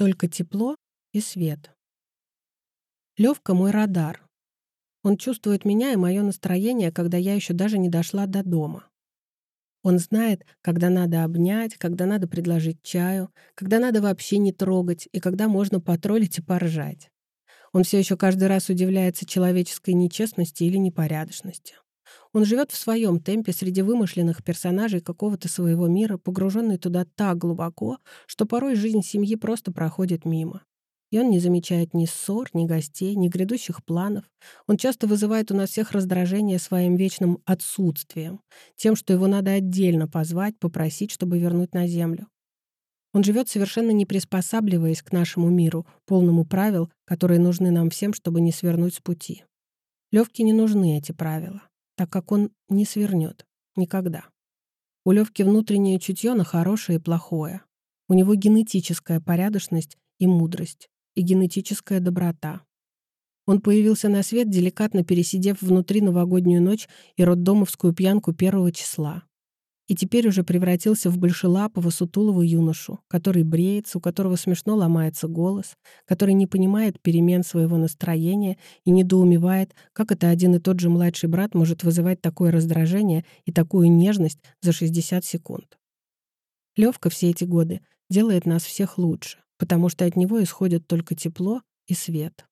Только тепло и свет. Левка мой радар. Он чувствует меня и мое настроение, когда я еще даже не дошла до дома. Он знает, когда надо обнять, когда надо предложить чаю, когда надо вообще не трогать и когда можно потроллить и поржать. Он все еще каждый раз удивляется человеческой нечестности или непорядочности. Он живет в своем темпе среди вымышленных персонажей какого-то своего мира, погруженный туда так глубоко, что порой жизнь семьи просто проходит мимо. И он не замечает ни ссор, ни гостей, ни грядущих планов. Он часто вызывает у нас всех раздражение своим вечным отсутствием, тем, что его надо отдельно позвать, попросить, чтобы вернуть на землю. Он живет совершенно не приспосабливаясь к нашему миру, полному правил, которые нужны нам всем, чтобы не свернуть с пути. Левке не нужны эти правила, так как он не свернет. Никогда. У Левки внутреннее чутье на хорошее и плохое. У него генетическая порядочность и мудрость и генетическая доброта. Он появился на свет, деликатно пересидев внутри новогоднюю ночь и роддомовскую пьянку первого числа. И теперь уже превратился в большелапого, сутулого юношу, который бреется, у которого смешно ломается голос, который не понимает перемен своего настроения и недоумевает, как это один и тот же младший брат может вызывать такое раздражение и такую нежность за 60 секунд. Левка все эти годы делает нас всех лучше, потому что от него исходит только тепло и свет.